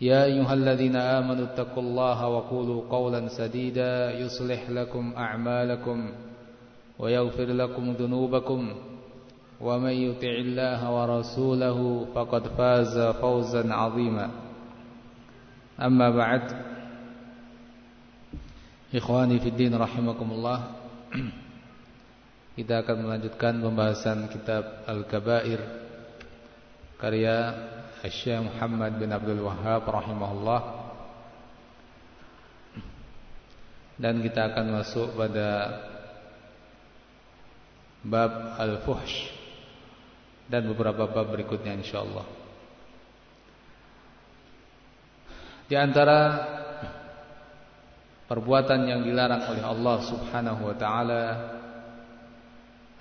يا أيها الذين آمنوا اتقوا الله وقولوا قولا سديدا يصلح لكم أعمالكم ويغفر لكم ذنوبكم ومن يطع الله ورسوله فقد فاز فوزا عظيما. أما بعد إخواني في الدين رحمكم الله Kita akan melanjutkan pembahasan kitab Al-Kabair Karya Syekh Muhammad bin Abdul Wahhab rahimahullah Dan kita akan masuk pada Bab Al-Fuhsh Dan beberapa bab berikutnya insyaAllah Di antara Perbuatan yang dilarang oleh Allah subhanahu wa ta'ala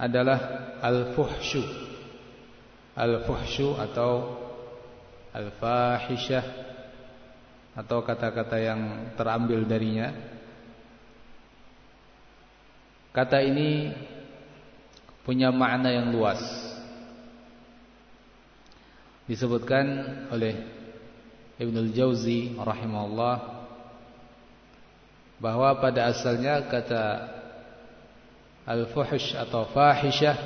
adalah al-fuhsyu. Al-fuhsyu atau al-fahishah atau kata-kata yang terambil darinya. Kata ini punya makna yang luas. Disebutkan oleh Ibnul Jauzi rahimahullah bahwa pada asalnya kata Al-fuhsh atau fahishah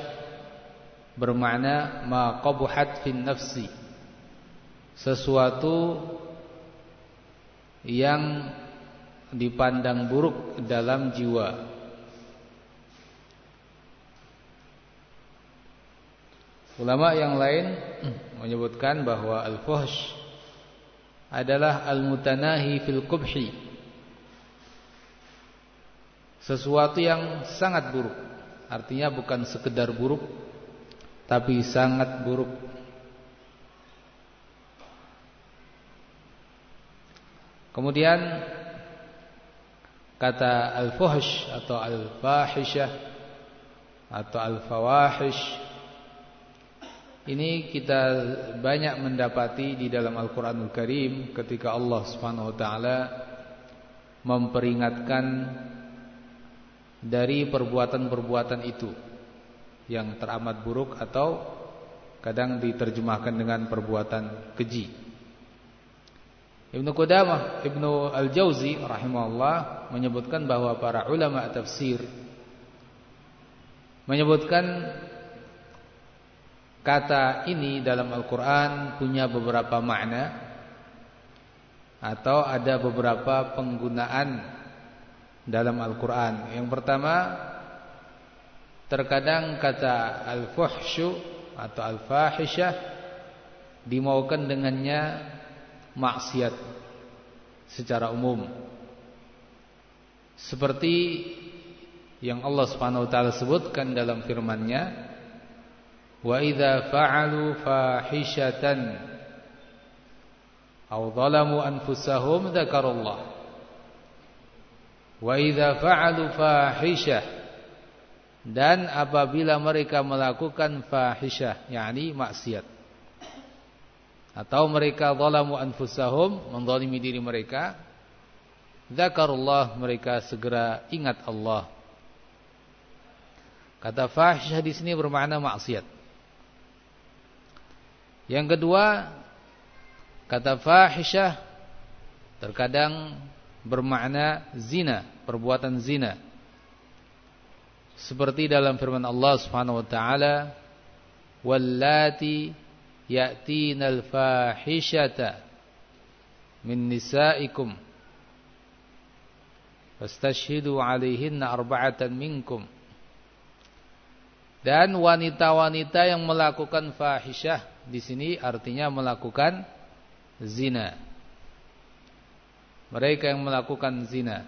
bermakna ma qabuhat fin nafsi. Sesuatu yang dipandang buruk dalam jiwa. Ulama yang lain menyebutkan bahwa al-fuhsh adalah al-mutanahi fil qubhi sesuatu yang sangat buruk. Artinya bukan sekedar buruk tapi sangat buruk. Kemudian kata al-fuhsh atau al-fahishah atau al-fawahish ini kita banyak mendapati di dalam Al-Qur'anul Karim ketika Allah Subhanahu wa taala memperingatkan dari perbuatan-perbuatan itu yang teramat buruk atau kadang diterjemahkan dengan perbuatan keji. Ibnu Qudamah, Ibnu Al-Jauzi rahimahullah menyebutkan bahwa para ulama tafsir menyebutkan kata ini dalam Al-Qur'an punya beberapa makna atau ada beberapa penggunaan dalam Al-Quran. Yang pertama Terkadang kata Al-Fuhshu Atau Al-Fahishah Dimaukan dengannya Maksiat Secara umum. Seperti Yang Allah subhanahu wa ta'ala sebutkan dalam firmannya Wa idha fa'alu fahishatan Au zalamu anfusahum Dhakarullah Wa idza fa'alu fahishah dan apabila mereka melakukan fahishah yakni maksiat atau mereka zalamu anfusahum menzalimi diri mereka. Zakarullah mereka segera ingat Allah. Kata fahishah di sini bermakna maksiat. Yang kedua kata fahishah terkadang bermakna zina, perbuatan zina. Seperti dalam firman Allah Subhanahu wa taala, "Wallati ya'tinal fahishata min nisaikum fastashhidu 'alaihinna arba'atan minkum dan wanita-wanita yang melakukan fahisyah di sini artinya melakukan zina. Mereka yang melakukan zina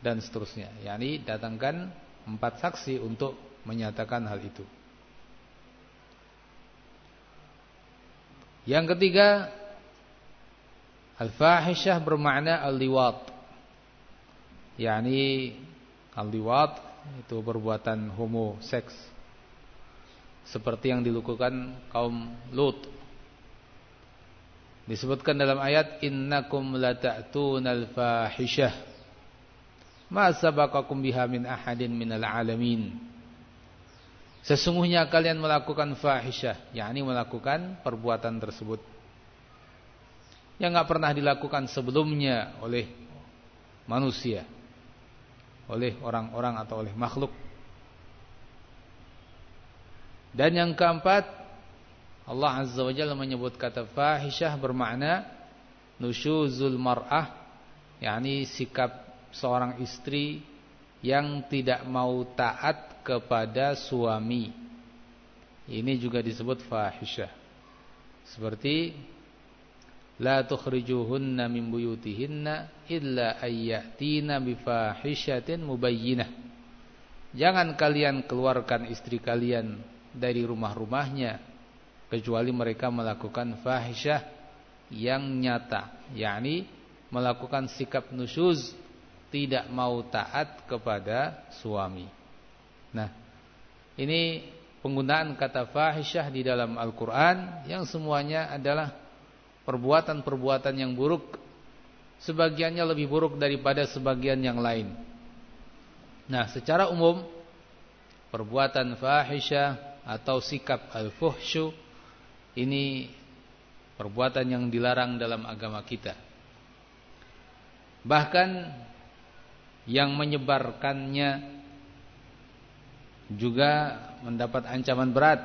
dan seterusnya. Yani datangkan empat saksi untuk menyatakan hal itu. Yang ketiga, al-fahisyah bermakna al-liwat. Yani al-liwat itu perbuatan homo seks seperti yang dilakukan kaum Lut. Disebutkan dalam ayat innakum lata'tunal fahishah ma sabaqakum biha min ahadin minal alamin sesungguhnya kalian melakukan fahisyah yakni melakukan perbuatan tersebut yang enggak pernah dilakukan sebelumnya oleh manusia oleh orang-orang atau oleh makhluk. Dan yang keempat, Allah Azza wa Jalla menyebut kata fahisyah bermakna nusyuzul mar'ah, yakni sikap seorang istri yang tidak mau taat kepada suami. Ini juga disebut fahisyah. Seperti la tukhrijuhunna min buyutihinna illa ayyatina bifahishatin mubayyinah jangan kalian keluarkan istri kalian dari rumah-rumahnya kecuali mereka melakukan fahisyah yang nyata yakni melakukan sikap nusyuz tidak mau taat kepada suami nah ini penggunaan kata fahisyah di dalam Al-Qur'an yang semuanya adalah perbuatan-perbuatan yang buruk sebagiannya lebih buruk daripada sebagian yang lain. Nah, secara umum perbuatan fahisyah atau sikap al-fuhsyu ini perbuatan yang dilarang dalam agama kita. Bahkan yang menyebarkannya juga mendapat ancaman berat.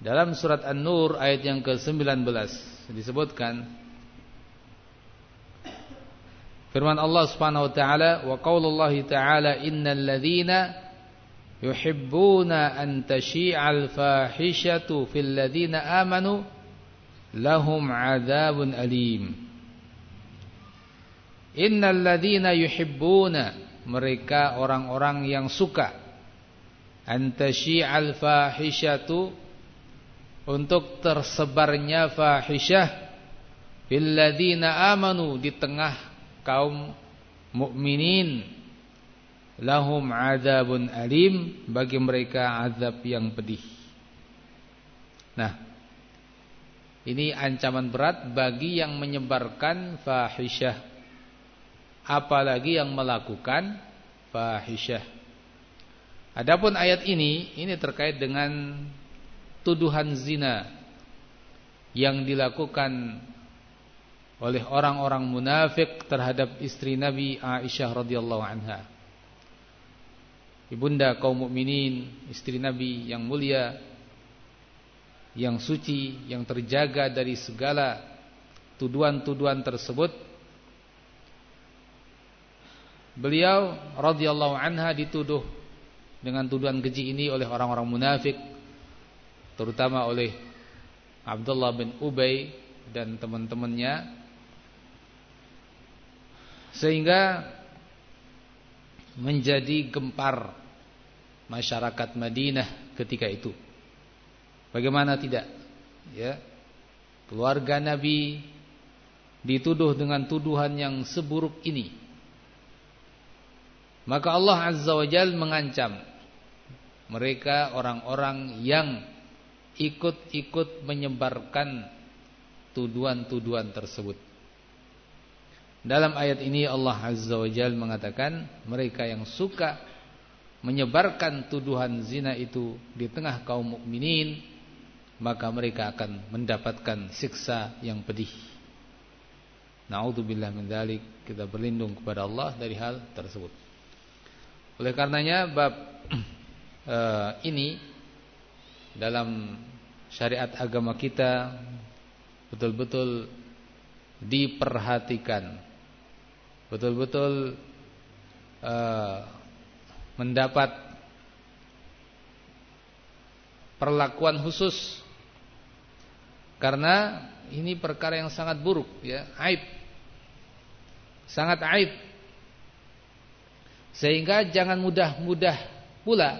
Dalam surat An-Nur ayat yang ke-19 disebutkan Firman Allah Subhanahu wa taala wa qaulullah taala innal ladzina yuhibbuna an tashi'al fahishatu fil ladzina amanu lahum adzabun alim Innal ladzina yuhibbuna. Mereka orang-orang yang suka. An tashi'al fahishatu. Untuk tersebarnya fahisyah fil amanu. Di tengah kaum mukminin. Lahum adzabun alim. Bagi mereka azab yang pedih. Nah, ini ancaman berat bagi yang menyebarkan fahisyah apalagi yang melakukan fahisyah. Adapun ayat ini ini terkait dengan tuduhan zina yang dilakukan oleh orang-orang munafik terhadap istri Nabi Aisyah radhiyallahu anha. Ibunda kaum mukminin, istri Nabi yang mulia, yang suci, yang terjaga dari segala tuduhan-tuduhan tersebut. Beliau radhiyallahu anha dituduh dengan tuduhan keji ini oleh orang-orang munafik terutama oleh Abdullah bin Ubay dan teman-temannya sehingga menjadi gempar masyarakat Madinah ketika itu. Bagaimana tidak? Ya. Keluarga Nabi dituduh dengan tuduhan yang seburuk ini. Maka Allah Azza wa Jalla mengancam mereka orang-orang yang ikut-ikut menyebarkan tuduhan-tuduhan tersebut. Dalam ayat ini Allah Azza wa Jalla mengatakan mereka yang suka menyebarkan tuduhan zina itu di tengah kaum mukminin maka mereka akan mendapatkan siksa yang pedih. Nauzubillah min dzalik. Kita berlindung kepada Allah dari hal tersebut. Oleh karenanya bab uh, ini dalam syariat agama kita betul-betul diperhatikan, betul-betul uh, mendapat perlakuan khusus karena ini perkara yang sangat buruk ya, aib. Sangat aib. Sehingga jangan mudah-mudah pula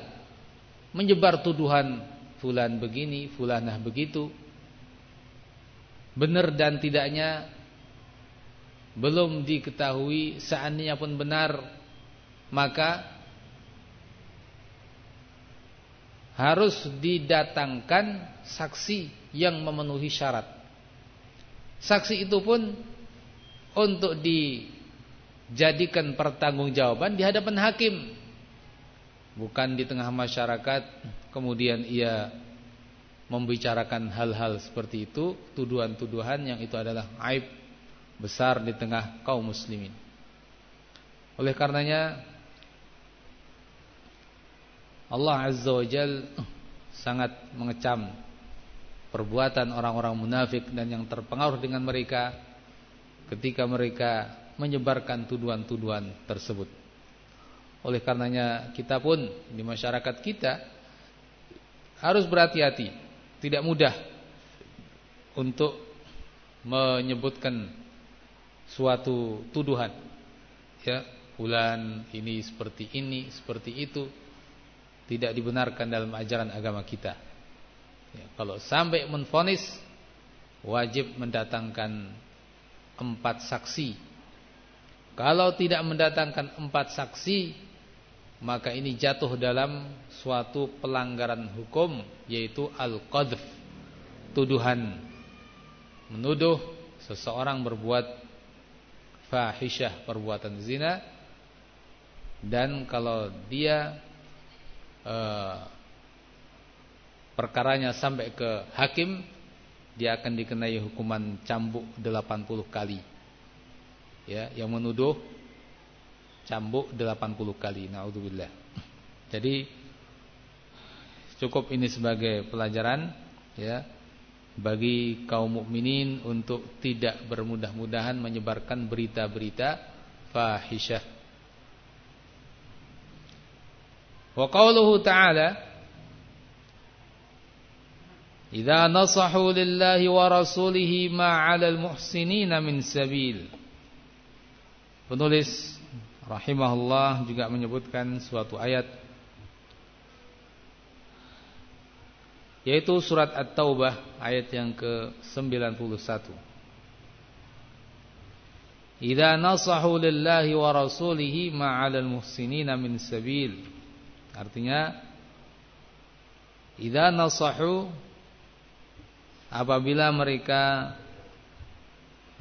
menyebar tuduhan fulan begini, fulanah begitu. Benar dan tidaknya belum diketahui, seandainya pun benar, maka harus didatangkan saksi yang memenuhi syarat. Saksi itu pun untuk dijadikan pertanggungjawaban di hadapan hakim. Bukan di tengah masyarakat kemudian ia membicarakan hal-hal seperti itu, tuduhan-tuduhan yang itu adalah aib besar di tengah kaum muslimin. Oleh karenanya Allah Azza wa Jal sangat mengecam perbuatan orang-orang munafik dan yang terpengaruh dengan mereka ketika mereka menyebarkan tuduhan-tuduhan tersebut. Oleh karenanya kita pun di masyarakat kita harus berhati-hati, tidak mudah untuk menyebutkan suatu tuduhan. Ya, bulan ini seperti ini, seperti itu tidak dibenarkan dalam ajaran agama kita. Ya, kalau sampai menfonis wajib mendatangkan empat saksi. Kalau tidak mendatangkan empat saksi, maka ini jatuh dalam suatu pelanggaran hukum yaitu al-qadf, tuduhan. Menuduh seseorang berbuat fahisyah, perbuatan zina dan kalau dia uh, perkaranya sampai ke hakim dia akan dikenai hukuman cambuk 80 kali. Ya, yang menuduh cambuk 80 kali. Nauzubillah. Jadi cukup ini sebagai pelajaran ya bagi kaum mukminin untuk tidak bermudah-mudahan menyebarkan berita-berita fahisyah. Wa qauluhu ta'ala Idza nasahu lillahi wa rasulihi ma 'alal muhsinina min sabil. Penulis rahimahullah juga menyebutkan suatu ayat yaitu surat At-Taubah ayat yang ke-91. Idza nasahu lillahi wa rasulihi ma 'alal muhsinina min sabil. Artinya idza nasahu apabila mereka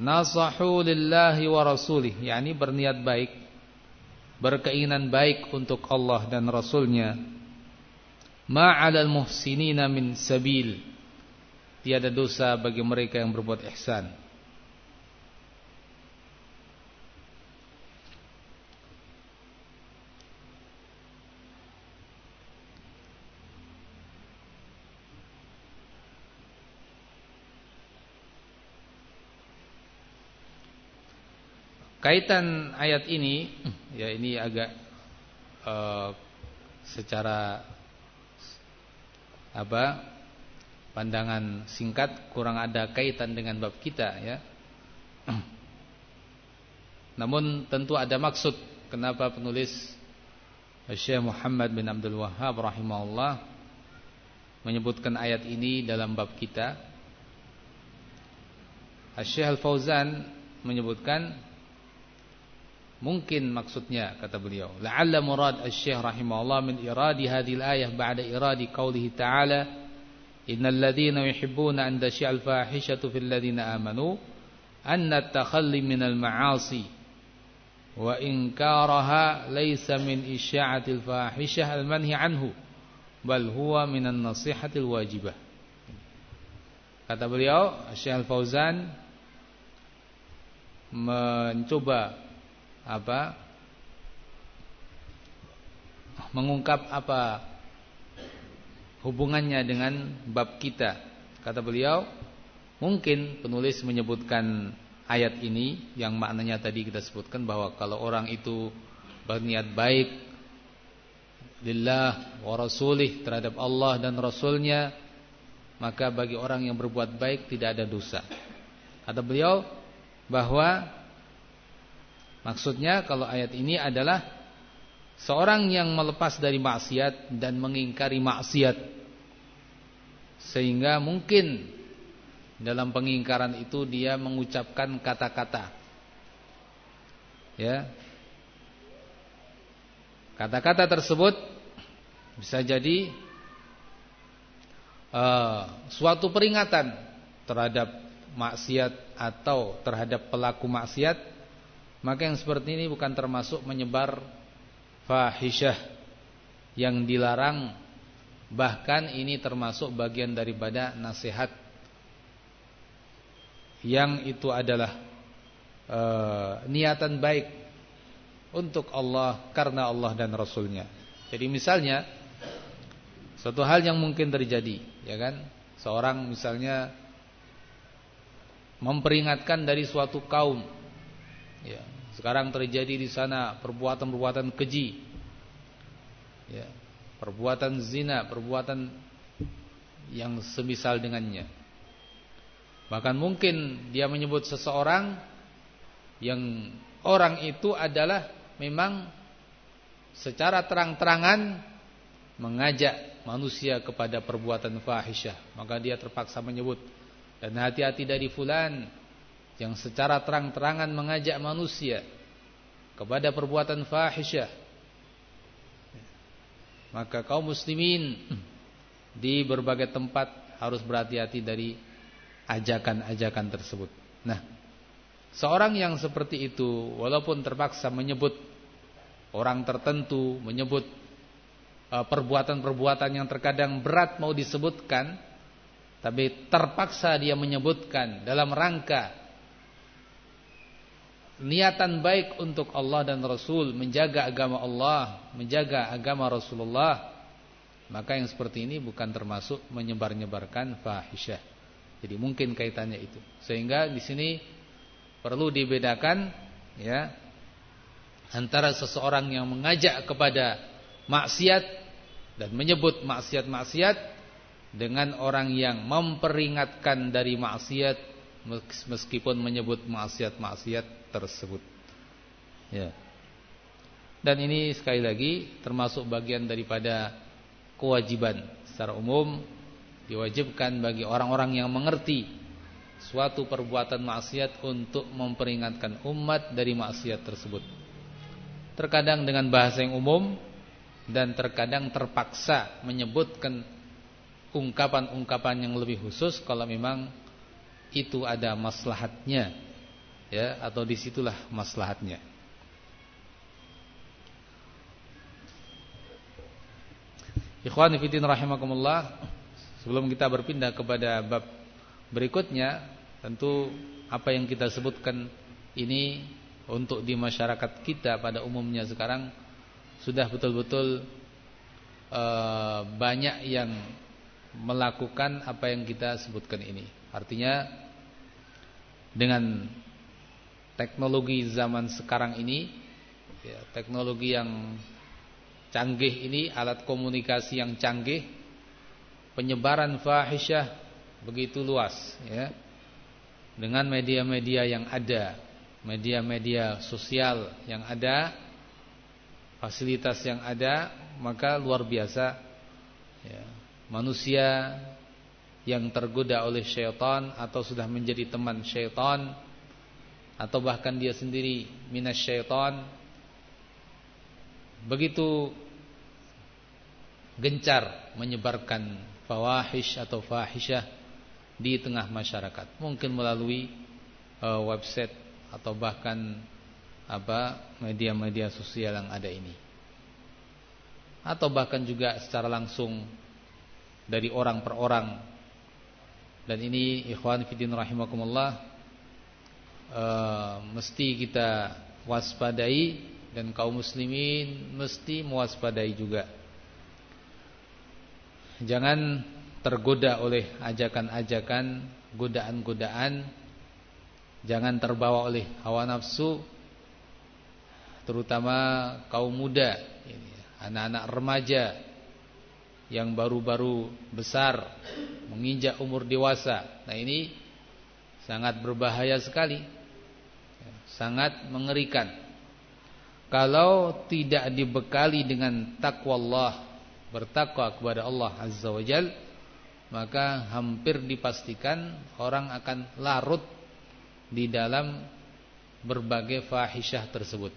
nasahu lillahi wa rasulih. Yakni berniat baik berkeinginan baik untuk Allah dan rasulnya. Ma'alal muhsinina min sabil. Tiada dosa bagi mereka yang berbuat ihsan Kaitan ayat ini ya ini agak uh, secara apa? pandangan singkat kurang ada kaitan dengan bab kita ya. Namun tentu ada maksud kenapa penulis Syekh Muhammad bin Abdul Wahhab rahimahullah menyebutkan ayat ini dalam bab kita. Syekh Al-Fauzan menyebutkan Mungkin maksudnya kata beliau, la'alla murad asy-syekh rahimahullah min iradi hadhihi al-ayah ba'da iradi qawlihi ta'ala innal ladzina yuhibbuna an tashi'al fahishatu fil ladzina amanu anna at-takhalli minal ma'asi wa inkaraha laysa min isya'atil fahishah al-manhi anhu bal huwa minan nasihatil wajibah. Kata beliau, Syekh Al-Fauzan mencoba apa mengungkap apa hubungannya dengan bab kita kata beliau Mungkin penulis menyebutkan ayat ini yang maknanya tadi kita sebutkan bahwa kalau orang itu berniat baik lillah wa rasulih terhadap Allah dan rasulnya maka bagi orang yang berbuat baik tidak ada dosa. Kata beliau bahwa maksudnya kalau ayat ini adalah seorang yang melepas dari maksiat dan mengingkari maksiat sehingga mungkin dalam pengingkaran itu dia mengucapkan kata-kata. Ya. Kata-kata tersebut bisa jadi uh, suatu peringatan terhadap maksiat atau terhadap pelaku maksiat, maka yang seperti ini bukan termasuk menyebar fahisyah yang dilarang, bahkan ini termasuk bagian daripada nasihat yang itu adalah e, niatan baik untuk Allah karena Allah dan Rasulnya. Jadi misalnya suatu hal yang mungkin terjadi, ya kan? Seorang misalnya memperingatkan dari suatu kaum, ya. Sekarang terjadi di sana perbuatan-perbuatan keji, ya, perbuatan zina, perbuatan yang semisal dengannya. Bahkan mungkin dia menyebut seseorang yang orang itu adalah memang secara terang-terangan mengajak manusia kepada perbuatan fahisyah. Maka dia terpaksa menyebut dan hati-hati dari fulan yang secara terang-terangan mengajak manusia kepada perbuatan fahisyah. Maka kaum muslimin di berbagai tempat harus berhati-hati dari ajakan-ajakan tersebut. Nah, seorang yang seperti itu walaupun terpaksa menyebut orang tertentu, menyebut e, perbuatan-perbuatan yang terkadang berat mau disebutkan, tapi terpaksa dia menyebutkan dalam rangka niatan baik untuk Allah dan Rasul, menjaga agama Allah, menjaga agama Rasulullah, maka yang seperti ini bukan termasuk menyebar-nyebarkan fahisyah. Jadi mungkin kaitannya itu. Sehingga di sini perlu dibedakan ya antara seseorang yang mengajak kepada maksiat dan menyebut maksiat-maksiat dengan orang yang memperingatkan dari maksiat meskipun menyebut maksiat-maksiat tersebut. Ya. Dan ini sekali lagi termasuk bagian daripada kewajiban secara umum diwajibkan bagi orang-orang yang mengerti suatu perbuatan maksiat untuk memperingatkan umat dari maksiat tersebut. Terkadang dengan bahasa yang umum dan terkadang terpaksa menyebutkan ungkapan-ungkapan yang lebih khusus kalau memang itu ada maslahatnya ya atau di situlah maslahatnya. Ikhwan fillah rahimakumullah Sebelum kita berpindah kepada bab berikutnya, tentu apa yang kita sebutkan ini untuk di masyarakat kita pada umumnya sekarang sudah betul-betul uh, banyak yang melakukan apa yang kita sebutkan ini. Artinya dengan teknologi zaman sekarang ini, ya, teknologi yang canggih ini, alat komunikasi yang canggih penyebaran fahisyah begitu luas ya. Dengan media-media yang ada media-media sosial yang ada fasilitas yang ada maka luar biasa ya, manusia yang tergoda oleh syaitan atau sudah menjadi teman syaitan atau bahkan dia sendiri minas syaitan begitu gencar menyebarkan fawahish atau fahisyah di tengah masyarakat. Mungkin melalui uh, website atau bahkan apa media-media sosial yang ada ini. Atau bahkan juga secara langsung dari orang per orang. Dan ini ikhwan fillah rahimakumullah uh, mesti kita waspadai dan kaum muslimin mesti mewaspadai juga. Jangan tergoda oleh ajakan-ajakan godaan-godaan. Jangan terbawa oleh hawa nafsu terutama kaum muda anak-anak remaja yang baru-baru besar menginjak umur dewasa. Nah ini sangat berbahaya sekali sangat mengerikan. Kalau tidak dibekali dengan takwa Allah bertakwa kepada Allah Azza wa Jal maka hampir dipastikan orang akan larut di dalam berbagai fahisyah tersebut.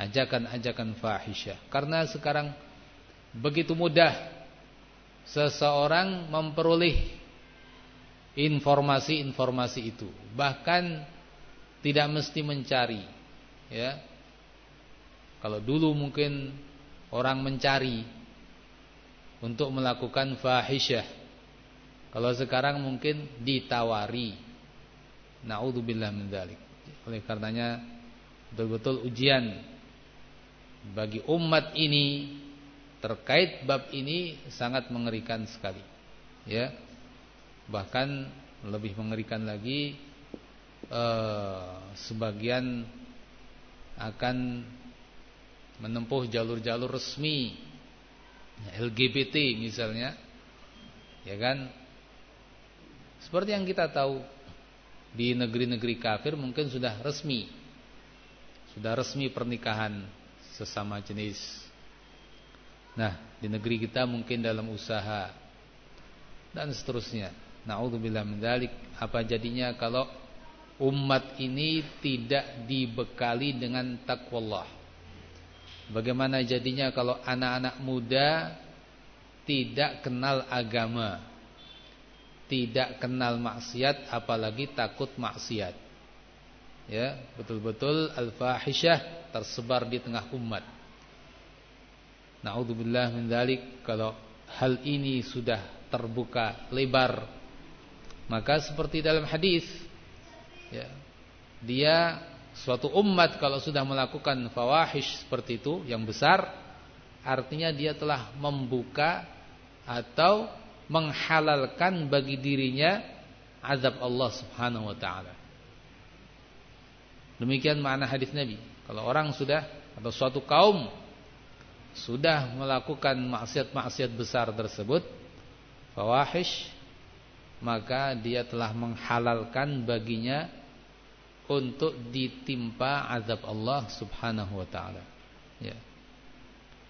Ajakan-ajakan fahisyah. Karena sekarang begitu mudah seseorang memperoleh informasi-informasi itu. Bahkan tidak mesti mencari ya. Kalau dulu mungkin orang mencari untuk melakukan fahisyah. Kalau sekarang mungkin ditawari. Naudzubillah min dzalik oleh karenanya betul-betul ujian bagi umat ini terkait bab ini sangat mengerikan sekali ya. Bahkan lebih mengerikan lagi eh, sebagian akan menempuh jalur-jalur resmi LGBT misalnya ya kan? Seperti yang kita tahu di negeri-negeri kafir mungkin sudah resmi sudah resmi pernikahan sesama jenis. Nah di negeri kita mungkin dalam usaha dan seterusnya. Naudzubillah min apa jadinya kalau umat ini tidak dibekali dengan takwallah Bagaimana jadinya kalau anak-anak muda tidak kenal agama, tidak kenal maksiat, apalagi takut maksiat. Ya, betul-betul al-fahisyah tersebar di tengah umat. Nauzubillah min dzalik kalau hal ini sudah terbuka lebar maka seperti dalam hadis ya, dia Suatu umat kalau sudah melakukan fawahish seperti itu yang besar artinya dia telah membuka atau menghalalkan bagi dirinya azab Allah Subhanahu wa taala. Demikian makna hadis Nabi. Kalau orang sudah atau suatu kaum sudah melakukan maksiat-maksiat besar tersebut fawahish maka dia telah menghalalkan baginya untuk ditimpa azab Allah Subhanahu wa taala. Ya.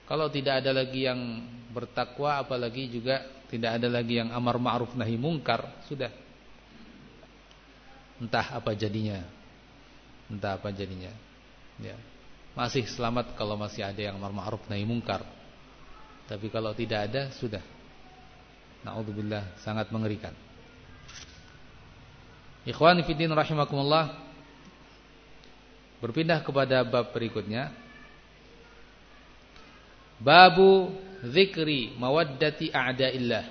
Kalau tidak ada lagi yang bertakwa apalagi juga tidak ada lagi yang amar ma'ruf nahi mungkar, sudah. Entah apa jadinya. Entah apa jadinya. Ya. Masih selamat kalau masih ada yang amar ma'ruf nahi mungkar. Tapi kalau tidak ada, sudah. Nauzubillah sangat mengerikan. Ikhwan fillah rahimakumullah. Berpindah kepada bab berikutnya. Babu zikri mawaddati a'da'illah.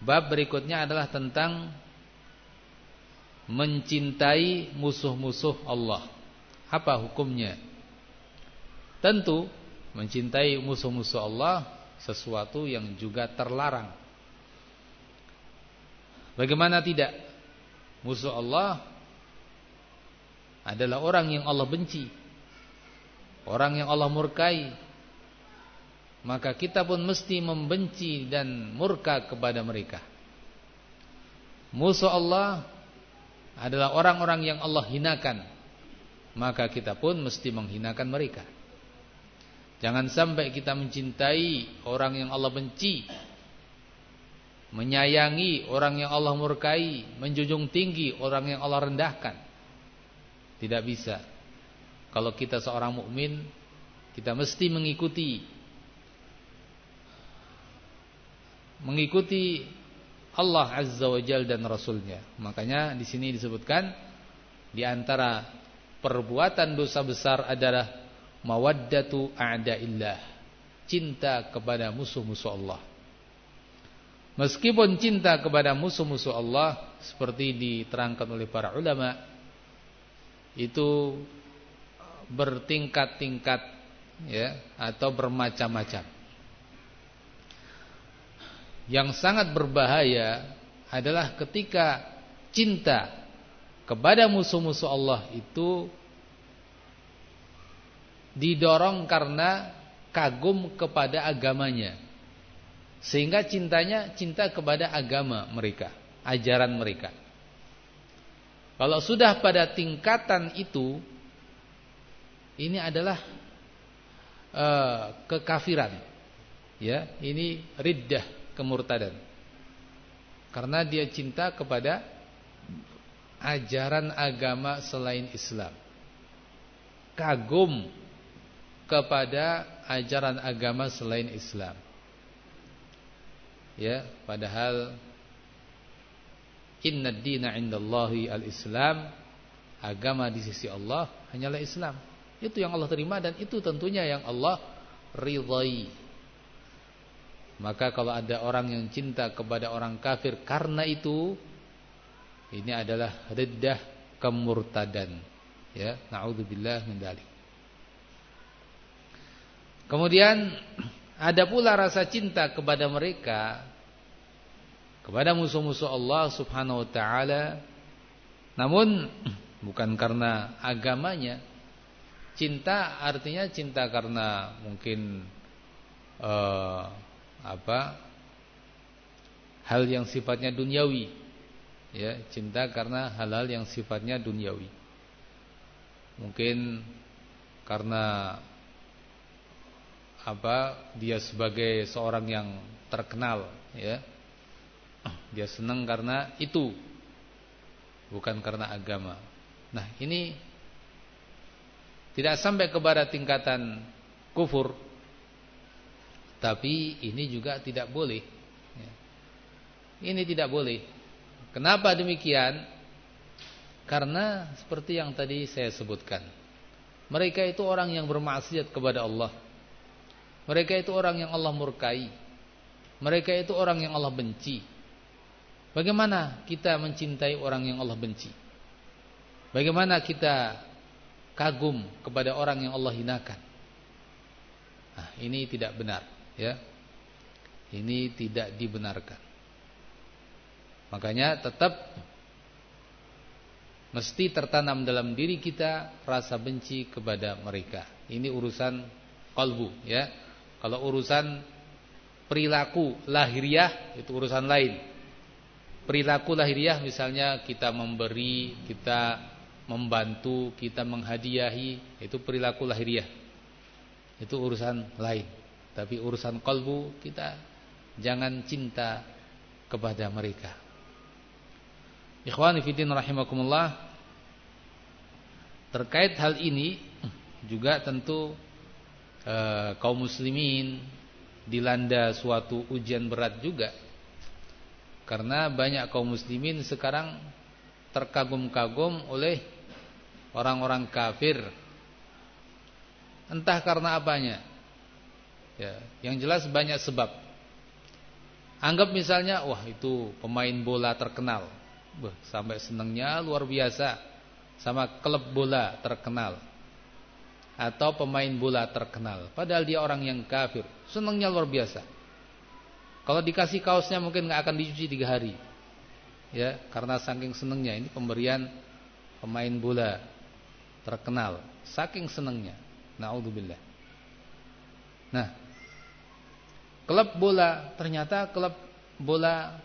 Bab berikutnya adalah tentang mencintai musuh-musuh Allah. Apa hukumnya? Tentu mencintai musuh-musuh Allah sesuatu yang juga terlarang. Bagaimana tidak? Musuh Allah adalah orang yang Allah benci. Orang yang Allah murkai. Maka kita pun mesti membenci dan murka kepada mereka. Musuh Allah adalah orang-orang yang Allah hinakan. Maka kita pun mesti menghinakan mereka. Jangan sampai kita mencintai orang yang Allah benci. Menyayangi orang yang Allah murkai. Menjunjung tinggi orang yang Allah rendahkan. Tidak bisa. Kalau kita seorang mukmin, kita mesti mengikuti mengikuti Allah Azza wa Jalla dan Rasulnya. Makanya di sini disebutkan di antara perbuatan dosa besar adalah mawaddatu a'daillah. Cinta kepada musuh-musuh Allah. Meskipun cinta kepada musuh-musuh Allah seperti diterangkan oleh para ulama itu bertingkat-tingkat ya atau bermacam-macam. Yang sangat berbahaya adalah ketika cinta kepada musuh-musuh Allah itu didorong karena kagum kepada agamanya. Sehingga cintanya cinta kepada agama mereka, ajaran mereka. Kalau sudah pada tingkatan itu ini adalah uh, kekafiran. Ya, ini riddah, kemurtadan. Karena dia cinta kepada ajaran agama selain Islam. Kagum kepada ajaran agama selain Islam. Ya, padahal inna dina indallahi al-Islam, agama di sisi Allah hanyalah Islam. Itu yang Allah terima dan itu tentunya yang Allah ridhai. Maka kalau ada orang yang cinta kepada orang kafir karena itu ini adalah riddah kemurtadan. Ya, naudzubillah min dzalik. Kemudian ada pula rasa cinta kepada mereka kepada musuh-musuh Allah Subhanahu wa taala namun bukan karena agamanya Cinta artinya cinta karena mungkin uh, apa? hal yang sifatnya duniawi. Ya, cinta karena hal-hal yang sifatnya duniawi. Mungkin karena apa? Dia sebagai seorang yang terkenal, ya. Dia senang karena itu. Bukan karena agama. Nah, ini tidak sampai kepada tingkatan kufur Tapi ini juga tidak boleh ya. Ini tidak boleh Kenapa demikian? Karena seperti yang tadi saya sebutkan Mereka itu orang yang bermaksiat kepada Allah Mereka itu orang yang Allah murkai Mereka itu orang yang Allah benci Bagaimana kita mencintai orang yang Allah benci Bagaimana kita kagum kepada orang yang Allah hinakan. Nah, ini tidak benar, ya. Ini tidak dibenarkan. Makanya tetap mesti tertanam dalam diri kita rasa benci kepada mereka. Ini urusan kalbu, ya. Kalau urusan perilaku lahiriah itu urusan lain. Perilaku lahiriah misalnya kita memberi, kita membantu, kita menghadiahi, itu perilaku lahiriah. Itu urusan lain. Tapi urusan kalbu kita jangan cinta kepada mereka. Ikhwani fiddin rahimakumullah. Terkait hal ini juga tentu e, kaum muslimin dilanda suatu ujian berat juga. Karena banyak kaum muslimin sekarang terkagum-kagum oleh orang-orang kafir. Entah karena apanya. Ya yang jelas banyak sebab. Anggap misalnya wah itu pemain bola terkenal. Wah, sampai senangnya luar biasa. Sama klub bola terkenal. Atau pemain bola terkenal. Padahal dia orang yang kafir. Senangnya luar biasa kalau dikasih kaosnya mungkin nggak akan dicuci tiga hari. Ya karena saking senangnya ini pemberian pemain bola terkenal. Saking senangnya naudzubillah. Nah klub bola ternyata klub bola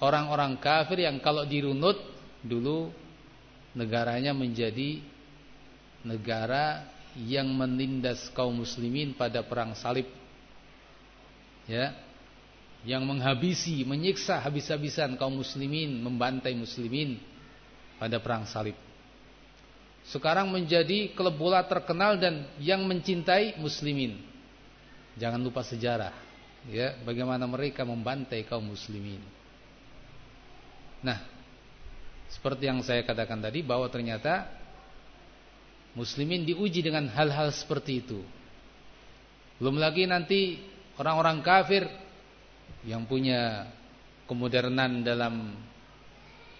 orang-orang kafir yang kalau dirunut dulu negaranya menjadi negara yang menindas kaum muslimin pada perang salib ya yang menghabisi, menyiksa habis-habisan kaum muslimin, membantai muslimin pada perang salib. Sekarang menjadi klub bola terkenal dan yang mencintai muslimin. Jangan lupa sejarah, ya, bagaimana mereka membantai kaum muslimin. Nah, seperti yang saya katakan tadi bahwa ternyata muslimin diuji dengan hal-hal seperti itu. Belum lagi nanti orang-orang kafir yang punya kemodernan dalam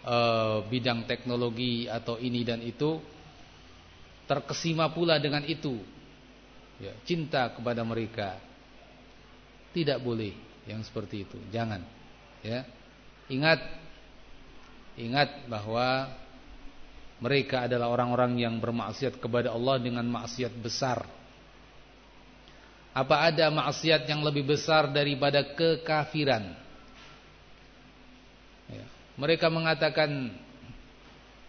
uh, bidang teknologi atau ini dan itu terkesima pula dengan itu. Ya, cinta kepada mereka. Tidak boleh yang seperti itu. Jangan. Ya. Ingat ingat bahwa mereka adalah orang-orang yang bermaksiat kepada Allah dengan maksiat besar. Apa ada maksiat yang lebih besar daripada kekafiran? Ya. Mereka mengatakan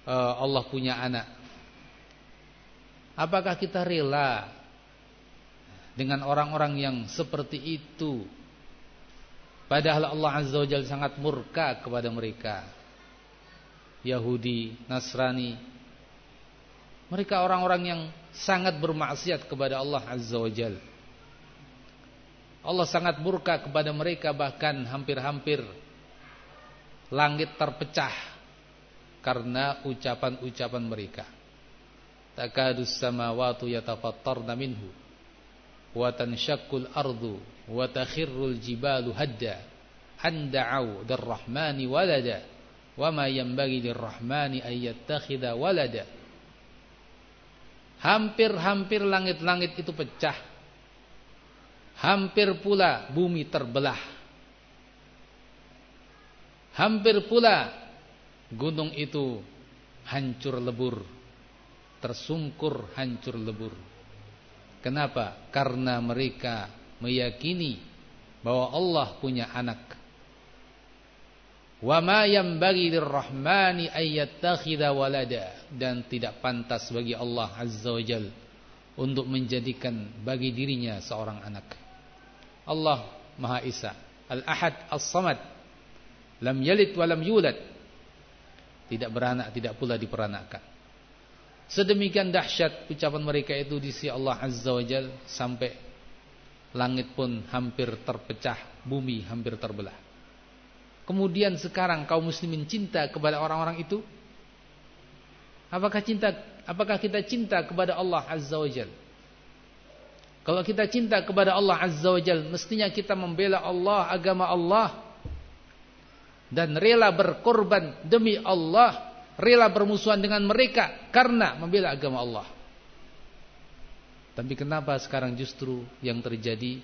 uh, Allah punya anak. Apakah kita rela dengan orang-orang yang seperti itu? Padahal Allah Azza wa Jalla sangat murka kepada mereka. Yahudi, Nasrani. Mereka orang-orang yang sangat bermaksiat kepada Allah Azza wa Jalla. Allah sangat murka kepada mereka bahkan hampir-hampir langit terpecah karena ucapan-ucapan mereka. Takadus samawati yatafattarna minhu wa tanshaqqul ardu wa takhirrul jibalu hadda an da'u darrahmani walada wa ma yanbaghi lirrahmani an yattakhidha walada hampir-hampir langit-langit itu pecah hampir pula bumi terbelah hampir pula gunung itu hancur lebur tersungkur hancur lebur kenapa karena mereka meyakini bahwa Allah punya anak. Wa ma ayyattakhidha walada dan tidak pantas bagi Allah Azza wa untuk menjadikan bagi dirinya seorang anak. Allah Maha Esa, Al-Ahad As-Samad, lam yalid wa lam yulad. Tidak beranak, tidak pula diperanakkan. Sedemikian dahsyat ucapan mereka itu di sisi Allah Azza wa Jal sampai Langit pun hampir terpecah, bumi hampir terbelah. Kemudian sekarang kaum muslimin cinta kepada orang-orang itu? Apakah cinta apakah kita cinta kepada Allah Azza wa Jal? Kalau kita cinta kepada Allah Azza wa Jal, mestinya kita membela Allah, agama Allah dan rela berkorban demi Allah, rela bermusuhan dengan mereka karena membela agama Allah. Tapi kenapa sekarang justru yang terjadi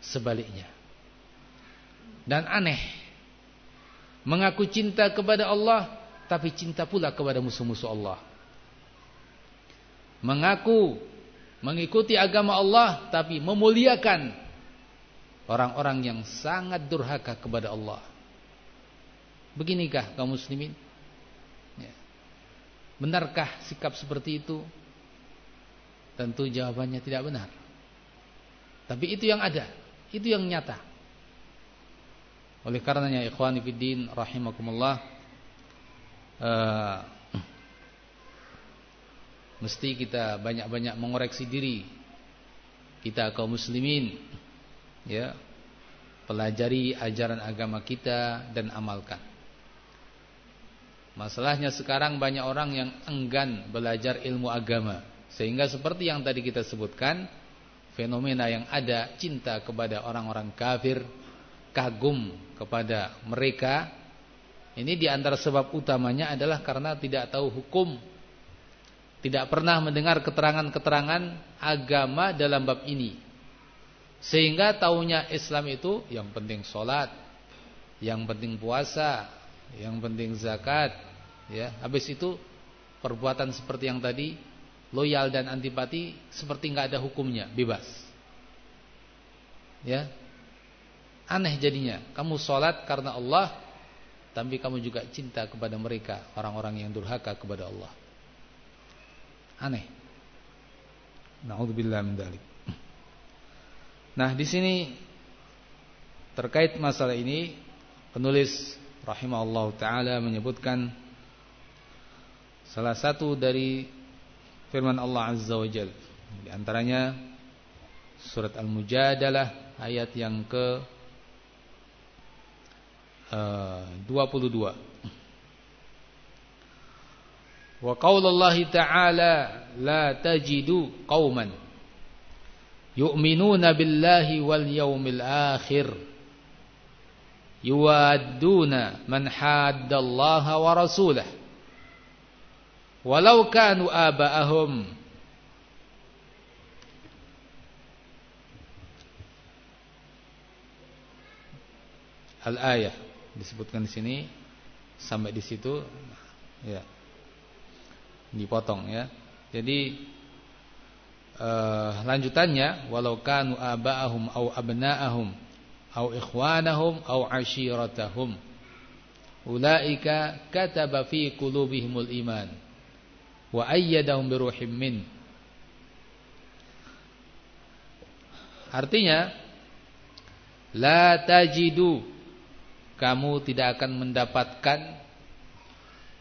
sebaliknya? Dan aneh. Mengaku cinta kepada Allah tapi cinta pula kepada musuh-musuh Allah. Mengaku mengikuti agama Allah tapi memuliakan orang-orang yang sangat durhaka kepada Allah. Beginikah kaum muslimin? Ya. Benarkah sikap seperti itu? Tentu jawabannya tidak benar. Tapi itu yang ada, itu yang nyata. Oleh karenanya ikhwani fiddin rahimakumullah uh, mesti kita banyak-banyak mengoreksi diri. Kita kaum muslimin ya pelajari ajaran agama kita dan amalkan. Masalahnya sekarang banyak orang yang enggan belajar ilmu agama. Sehingga seperti yang tadi kita sebutkan, fenomena yang ada cinta kepada orang-orang kafir, kagum kepada mereka, ini di antara sebab utamanya adalah karena tidak tahu hukum, tidak pernah mendengar keterangan-keterangan agama dalam bab ini. Sehingga tahunya Islam itu yang penting sholat, yang penting puasa, yang penting zakat, ya. Habis itu perbuatan seperti yang tadi loyal dan antipati seperti nggak ada hukumnya, bebas. Ya. Aneh jadinya. Kamu sholat karena Allah, tapi kamu juga cinta kepada mereka, orang-orang yang durhaka kepada Allah. Aneh. Nauzubillah min. Nah, di sini terkait masalah ini penulis rahimahullah taala menyebutkan salah satu dari firman Allah Azza wa Jal Di antaranya surat Al-Mujadalah ayat yang ke uh, 22. Wa qaulullahi ta'ala la tajidu qauman yu'minuna billahi wal yawmil akhir. Yuwadduna man haddallaha wa rasulahu. Walau kanu aba'ahum. Al-ayah disebutkan di sini sampai di situ ya dipotong ya. Jadi uh, lanjutannya walau kanu aba'ahum au abna'ahum au ikhwanahum au ashiratahum ulaika kataba fi qulubihimul iman wa ayyadahum biruhim min. Artinya la tajidu kamu tidak akan mendapatkan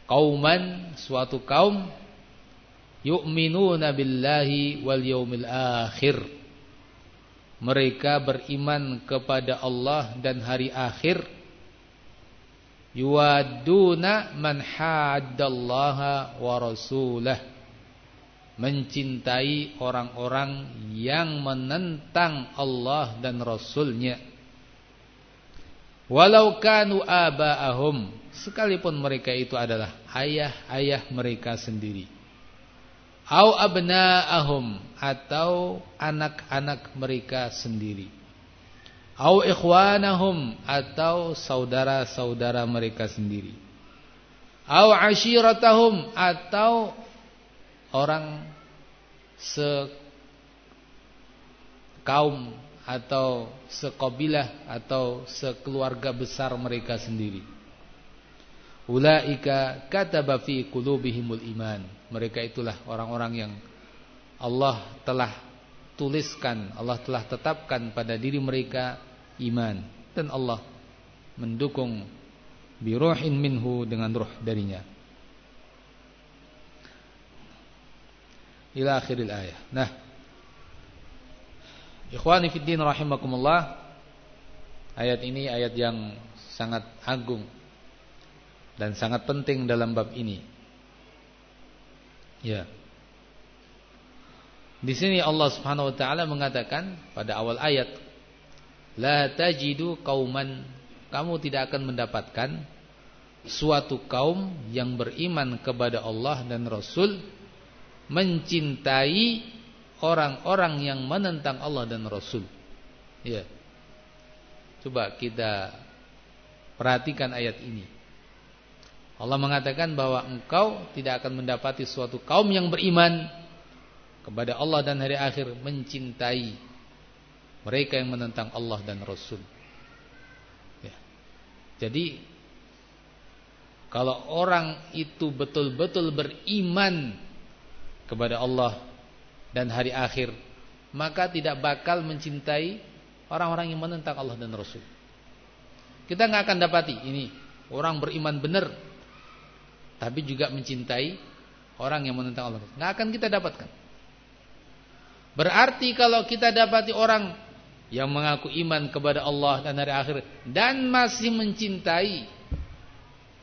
kauman suatu kaum yu'minuna billahi wal yaumil akhir. Mereka beriman kepada Allah dan hari akhir. Yuwaduna man haddallaha wa rasulah. Mencintai orang-orang yang menentang Allah dan Rasulnya. Walau kanu aba'ahum sekalipun mereka itu adalah ayah-ayah mereka sendiri au abna'ahum atau anak-anak mereka sendiri. Au ikhwanahum atau saudara-saudara mereka sendiri. Au ashiratahum atau orang sekaum atau sekabilah atau sekeluarga besar mereka sendiri. Ulaika kataba fi qulubihimul iman. Mereka itulah orang-orang yang Allah telah tuliskan, Allah telah tetapkan pada diri mereka iman dan Allah mendukung biruhin minhu dengan ruh darinya. Ila akhiril ayah. Nah, ikhwani fid din rahimakumullah. Ayat ini ayat yang sangat agung dan sangat penting dalam bab ini. Ya. Di sini Allah Subhanahu wa taala mengatakan pada awal ayat, la tajidu qauman kamu tidak akan mendapatkan suatu kaum yang beriman kepada Allah dan Rasul mencintai orang-orang yang menentang Allah dan Rasul. Ya. Coba kita perhatikan ayat ini. Allah mengatakan bahwa engkau tidak akan mendapati suatu kaum yang beriman kepada Allah dan hari akhir mencintai mereka yang menentang Allah dan Rasul. Ya. Jadi kalau orang itu betul-betul beriman kepada Allah dan hari akhir, maka tidak bakal mencintai orang-orang yang menentang Allah dan Rasul. Kita nggak akan dapati ini orang beriman benar tapi juga mencintai orang yang menentang Allah. Nggak akan kita dapatkan. Berarti kalau kita dapati orang yang mengaku iman kepada Allah dan hari akhir dan masih mencintai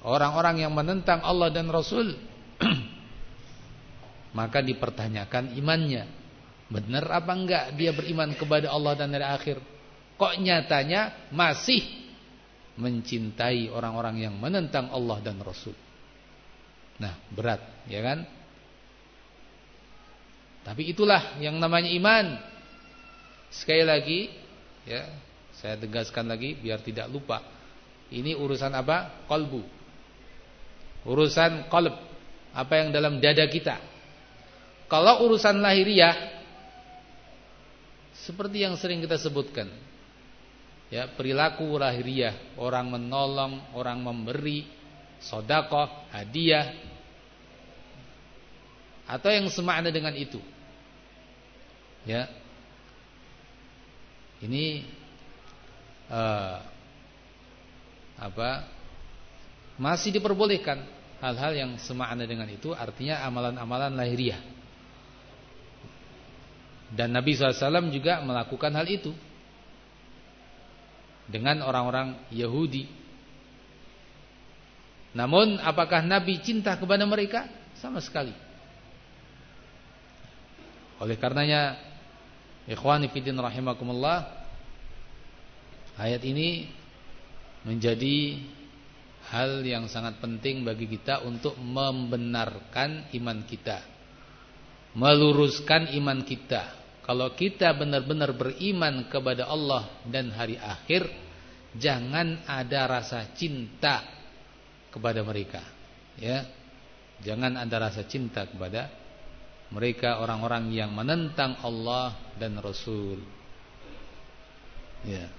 orang-orang yang menentang Allah dan Rasul, maka dipertanyakan imannya. Benar apa enggak dia beriman kepada Allah dan hari akhir? Kok nyatanya masih mencintai orang-orang yang menentang Allah dan Rasul? Nah, berat, ya kan? Tapi itulah yang namanya iman. Sekali lagi, ya, saya tegaskan lagi biar tidak lupa. Ini urusan apa? Kolbu. Urusan kolb. Apa yang dalam dada kita. Kalau urusan lahiriah, seperti yang sering kita sebutkan, ya perilaku lahiriah, orang menolong, orang memberi, sodakoh, hadiah, atau yang semakna dengan itu. Ya. Ini uh, apa? Masih diperbolehkan hal-hal yang semakna dengan itu artinya amalan-amalan lahiriah. Dan Nabi SAW juga melakukan hal itu dengan orang-orang Yahudi. Namun apakah Nabi cinta kepada mereka? Sama sekali. Oleh karenanya ikhwani fillah rahimakumullah ayat ini menjadi hal yang sangat penting bagi kita untuk membenarkan iman kita. Meluruskan iman kita. Kalau kita benar-benar beriman kepada Allah dan hari akhir, jangan ada rasa cinta kepada mereka ya jangan ada rasa cinta kepada mereka orang-orang yang menentang Allah dan Rasul. Ya.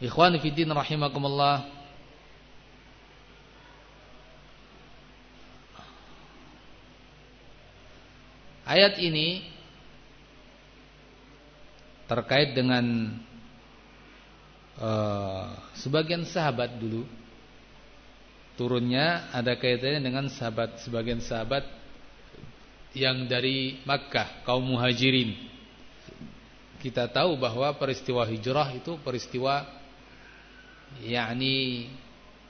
Ikhwan fillah rahimakumullah. Ayat ini terkait dengan uh, sebagian sahabat dulu. Turunnya ada kaitannya dengan sahabat sebagian sahabat yang dari Makkah kaum muhajirin. Kita tahu bahwa peristiwa hijrah itu peristiwa yakni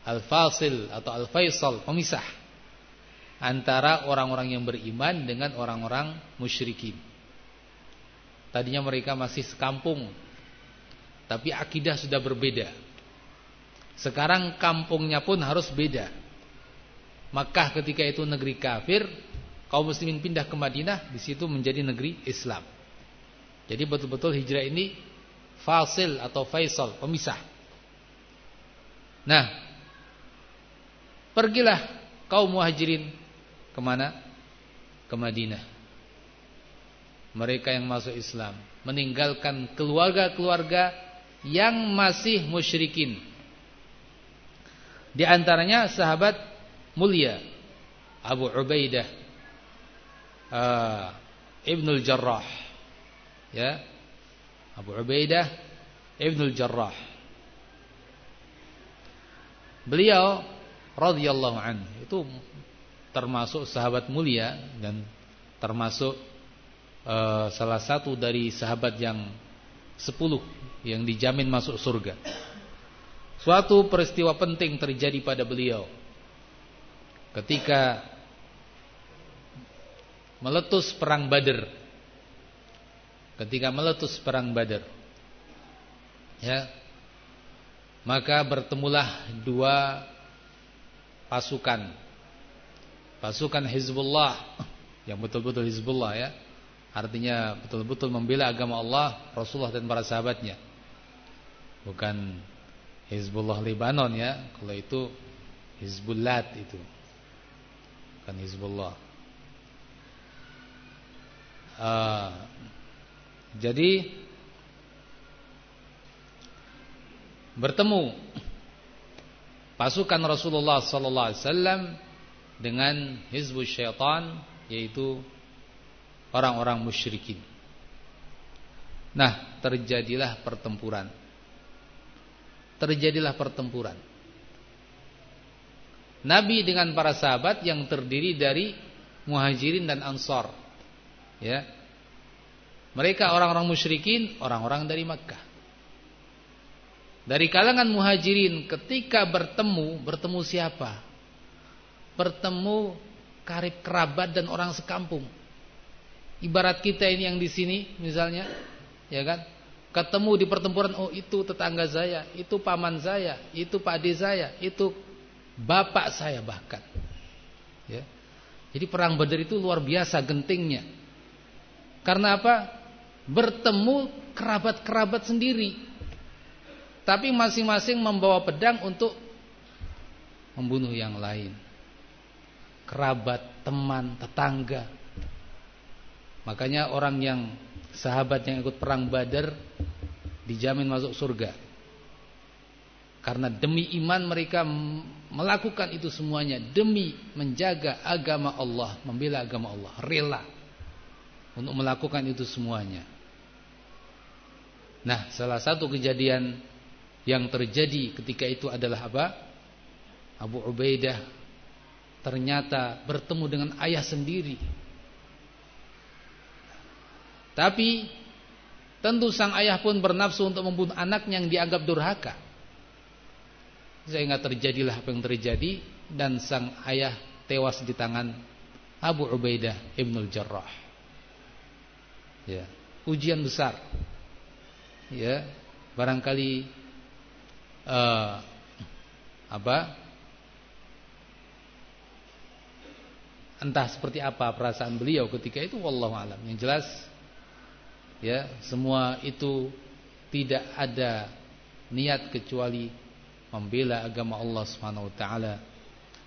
al-fasil atau al-faisal, pemisah antara orang-orang yang beriman dengan orang-orang musyrikin. Tadinya mereka masih sekampung tapi akidah sudah berbeda. Sekarang kampungnya pun harus beda. Makkah ketika itu negeri kafir, kaum muslimin pindah ke Madinah, di situ menjadi negeri Islam. Jadi betul-betul hijrah ini fasil atau faisal, pemisah. Nah, pergilah kaum muhajirin ke mana? Ke Madinah. Mereka yang masuk Islam meninggalkan keluarga-keluarga yang masih musyrikin di antaranya sahabat mulia Abu Ubaidah uh, Ibnul Jarrah. Ya. Abu Ubaidah Ibnul Jarrah. Beliau radhiyallahu an itu termasuk sahabat mulia dan termasuk uh, salah satu dari sahabat yang sepuluh yang dijamin masuk surga. Suatu peristiwa penting terjadi pada beliau ketika meletus perang Badar. Ketika meletus perang Badar. Ya. Maka bertemulah dua pasukan. Pasukan Hizbullah yang betul-betul Hizbullah ya. Artinya betul-betul membela agama Allah, Rasulullah dan para sahabatnya. Bukan Hizbullah Lebanon ya Kalau itu Hizbullah itu Bukan Hizbullah uh, Jadi Bertemu Pasukan Rasulullah Sallallahu Alaihi Wasallam Dengan Hizbul Syaitan Yaitu Orang-orang musyrikin Nah terjadilah pertempuran terjadilah pertempuran. Nabi dengan para sahabat yang terdiri dari muhajirin dan ansor. Ya. Mereka orang-orang musyrikin, orang-orang dari Makkah. Dari kalangan muhajirin ketika bertemu, bertemu siapa? Bertemu karib kerabat dan orang sekampung. Ibarat kita ini yang di sini misalnya, ya kan? Ketemu di pertempuran, oh itu tetangga saya, itu paman saya, itu pak ade saya, itu bapak saya bahkan. Ya. Jadi perang Badar itu luar biasa gentingnya. Karena apa? Bertemu kerabat-kerabat sendiri. Tapi masing-masing membawa pedang untuk membunuh yang lain. Kerabat, teman, tetangga. Makanya orang yang sahabat yang ikut perang Badar dijamin masuk surga. Karena demi iman mereka melakukan itu semuanya demi menjaga agama Allah, membela agama Allah, rela untuk melakukan itu semuanya. Nah, salah satu kejadian yang terjadi ketika itu adalah apa? Abu Ubaidah ternyata bertemu dengan ayah sendiri tapi tentu sang ayah pun bernafsu untuk membunuh anaknya yang dianggap durhaka. Sehingga terjadilah apa yang terjadi dan sang ayah tewas di tangan Abu Ubaidah Ibnul Jarrah. Ya, ujian besar. Ya, barangkali uh, apa? Entah seperti apa perasaan beliau ketika itu wallahu alam. Yang jelas ya semua itu tidak ada niat kecuali membela agama Allah Subhanahu wa taala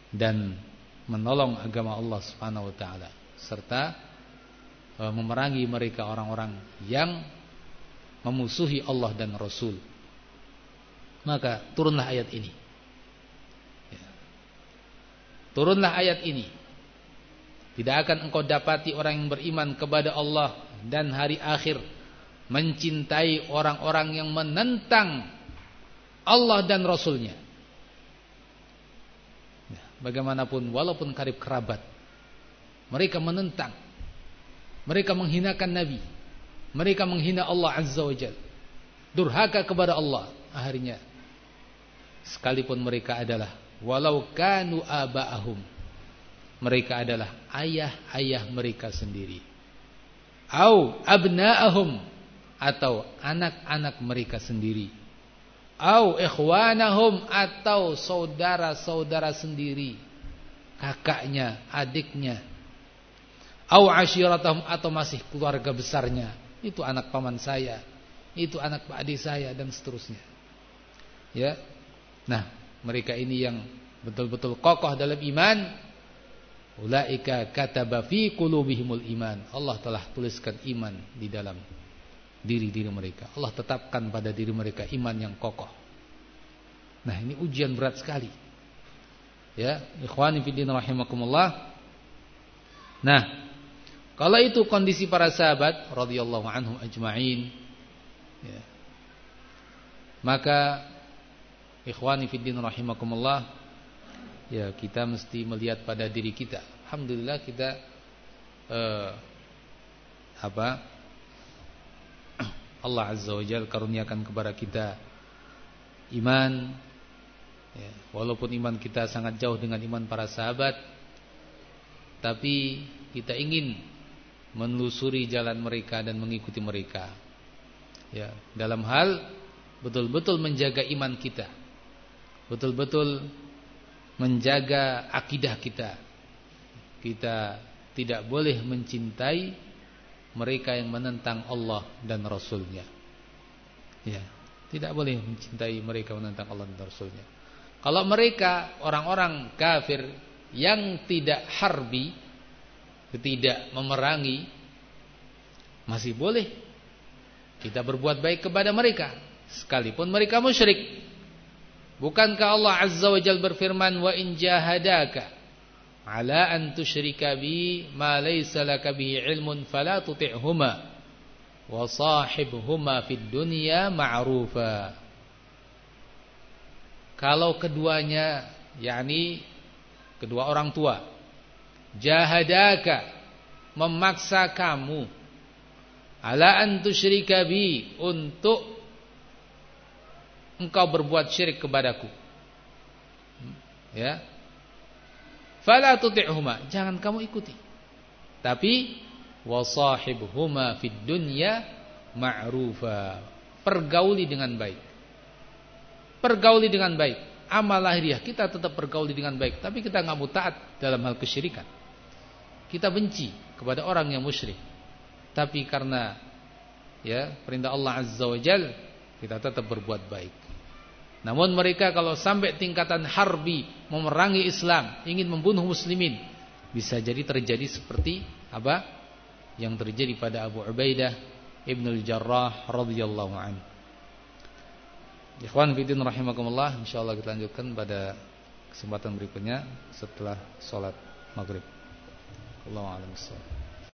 dan menolong agama Allah Subhanahu wa taala serta memerangi mereka orang-orang yang memusuhi Allah dan Rasul. Maka turunlah ayat ini. Ya. Turunlah ayat ini. Tidak akan engkau dapati orang yang beriman kepada Allah dan hari akhir mencintai orang-orang yang menentang Allah dan Rasulnya. Ya, bagaimanapun walaupun karib kerabat, mereka menentang, mereka menghinakan Nabi, mereka menghina Allah Azza wa Jal, durhaka kepada Allah. Akhirnya, sekalipun mereka adalah walau kanu aba'ahum, mereka adalah ayah-ayah mereka sendiri. Au abna'ahum atau anak-anak mereka sendiri au ikhwanahum atau saudara-saudara sendiri kakaknya adiknya au atau masih keluarga besarnya itu anak paman saya itu anak pak adik saya dan seterusnya ya nah mereka ini yang betul-betul kokoh dalam iman ulaika kataba fi qulubihimul iman Allah telah tuliskan iman di dalam diri-diri mereka. Allah tetapkan pada diri mereka iman yang kokoh. Nah, ini ujian berat sekali. Ya, ikhwani fillah rahimakumullah. Nah, kalau itu kondisi para sahabat radhiyallahu anhum ajma'in ya. Maka ikhwani fillah rahimakumullah ya kita mesti melihat pada diri kita. Alhamdulillah kita eh, apa? Allah Azza wa Jal karuniakan kepada kita iman ya, walaupun iman kita sangat jauh dengan iman para sahabat tapi kita ingin menelusuri jalan mereka dan mengikuti mereka ya dalam hal betul-betul menjaga iman kita betul-betul menjaga akidah kita kita tidak boleh mencintai mereka yang menentang Allah dan Rasulnya. Ya, tidak boleh mencintai mereka menentang Allah dan Rasulnya. Kalau mereka orang-orang kafir yang tidak harbi, tidak memerangi, masih boleh kita berbuat baik kepada mereka, sekalipun mereka musyrik. Bukankah Allah Azza wa Jalla berfirman wa in jahadaka ala an tusyrika bi ma laysa laka bihi ilmun fala tuti'huma wa sahibhuma fid dunya ma'rufa kalau keduanya yakni kedua orang tua jahadaka memaksa kamu ala an tusyrika bi untuk engkau berbuat syirik kepadaku ya Fala tuti'huma, jangan kamu ikuti. Tapi wasahibhuma fid dunya ma'rufa. Pergauli dengan baik. Pergauli dengan baik. Amal lahiriah kita tetap pergauli dengan baik, tapi kita enggak mau taat dalam hal kesyirikan. Kita benci kepada orang yang musyrik. Tapi karena ya perintah Allah Azza wa Jalla kita tetap berbuat baik. Namun mereka kalau sampai tingkatan harbi memerangi Islam, ingin membunuh muslimin, bisa jadi terjadi seperti apa? Yang terjadi pada Abu Ubaidah Ibnu Al-Jarrah radhiyallahu anhu. Ikhwan fillah rahimakumullah, insyaallah kita lanjutkan pada kesempatan berikutnya setelah salat maghrib. Allahu a'lam